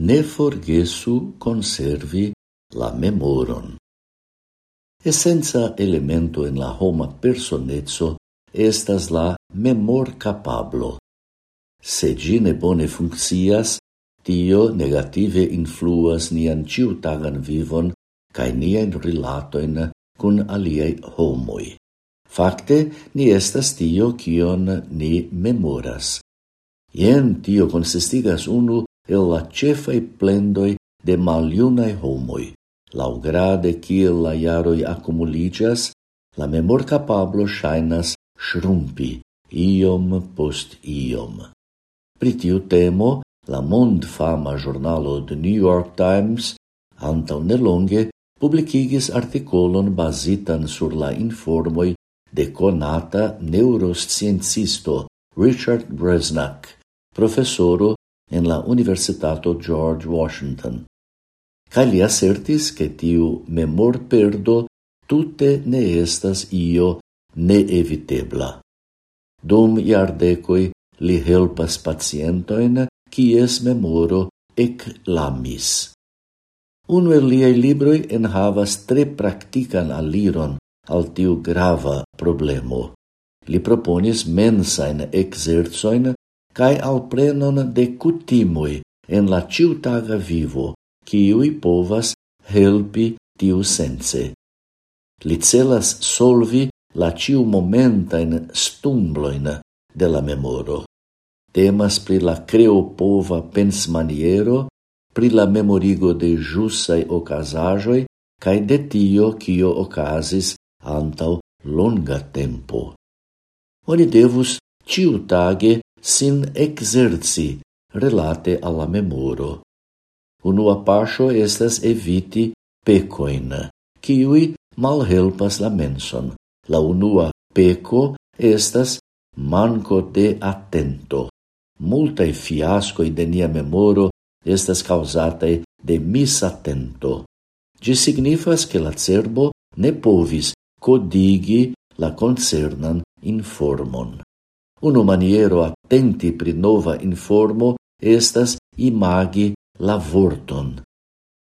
ne forgesu conservi la memoron. Essenza elemento en la homa personezzo estas la memor capablo. Se gine bone funccias, tio negative influas nian ciutagan vivon cae nian rilatoin cun aliei homoi. Fakte, ni estas tio kion ni memoras. Ien tio consistigas unu el la cefai plendoi de maliunai homoi. Laugrade kiel la iaroi accumuligas, la memor capablo shainas shrumpi iom post iom. Pri tiu temo, la mond fama giornalo The New York Times antau nelonge publicigis articolon basitan sur la informoi de conata neurosciencisto Richard Bresnack, professoro en la Universitato George Washington. Kaj li assertis che tiu memor perdo tutte ne estas io neevitebla. Dum iardecoi li helpas pacientoin es memoro ec lamis. Uno el liei libroi enhavas tre practican aliron al tiu grava problemo. Li proponis mensain exerzoin cae al prenon de cutimoi en la ciutaga vivo, ciui povas helpi tiu sense. Li celas solvi la ciu momentain stumbloin de la memoro. Temas pri la creopova pensmaniero, pri la memorigo de jussai ocasajoi, cae de tio cio ocasis antau longa tempo. Oni devus ciutage sin exerci relate alla memoro. Unua pasio estas eviti pecoin, kiui malhelpas la menson. La unua peco estas manco de attento. Multae fiascoi de nia memoro estas causatae de misattento. Gi signifas che la cerbo ne povis codigi la concernan informon. Uno maniero attenti pri nova informo estas imagi la vorton.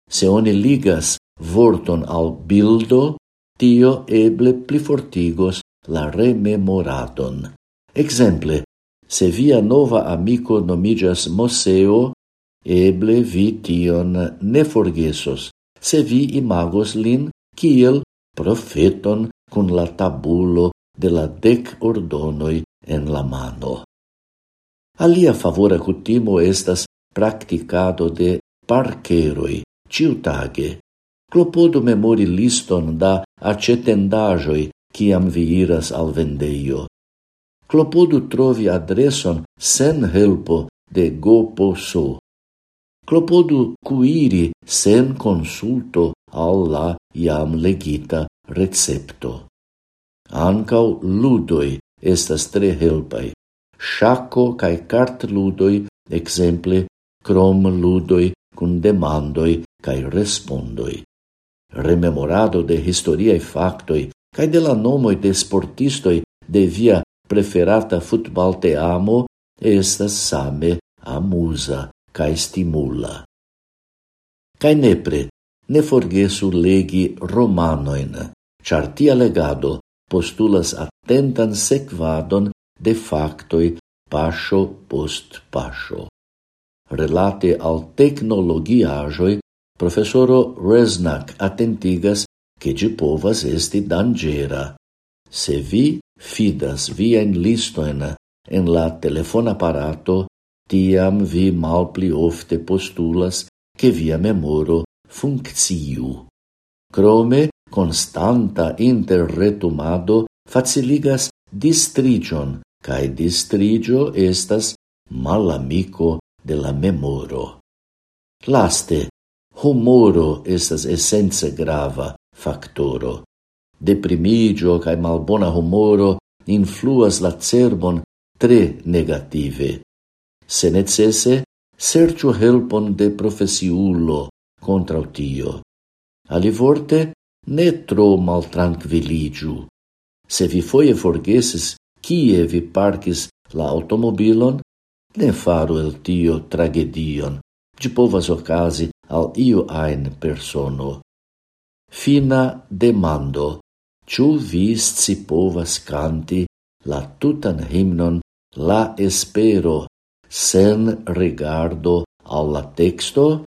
Se oni ligas vorton al bildo, tio eble plifortigos la rememoradon. Exemple, se via nova amico nomigas Moseo, eble vi tion ne forgesos, se vi imagos lin kiel profeton cun la tabulo de la dec ordonoi en la mano. Alia favora cutimo estas practicado de parcheroi, ciutage. Clopodo memori liston da acetendajoi ciam vi iras al vendeio. Clopodo trovi adreson sen helpo de GoPoso. Clopodo cuiri sen consulto alla iam legita recepto. Ancau ludoi estas tre helpai. Shaco cae cart ludoi, exemple, crom ludoi cun demandoi cae respondoi. Rememorado de historiae factoi cae de la nomoi de sportistoi de via preferata amo estas same amusa cae stimula. Cae nepre, ne forgesu legi romanoin, char tia legado postulas attentan sequadon de factoi paŝo post paŝo. Relate al teknologiaĵoj, professoro Resnak attentigas che gi povas esti dangera. Se vi fidas viain listoen en la telefon apparato, tiam vi malpli ofte postulas che via memoro funcciu. Crome, constanta interretumado faciligas distrigion, cae distrigio estas malamico de la memoro. Laste, humoro estas essence grava factoro. Deprimigio cae malbona humoro influas la cerbon tre negative. Se necesse, serciu helpon de profesiulo contra tio. Alivorte, ne tro maltrankviliĝu. Se vi foie forgesis kie vi parkis la automobilon, ne faru el tio tragedion, ĝi povas ocasi al iu ein persono. Fina demando, ciu vis si povas canti la tutan himnon La Espero sen rigardo al texto?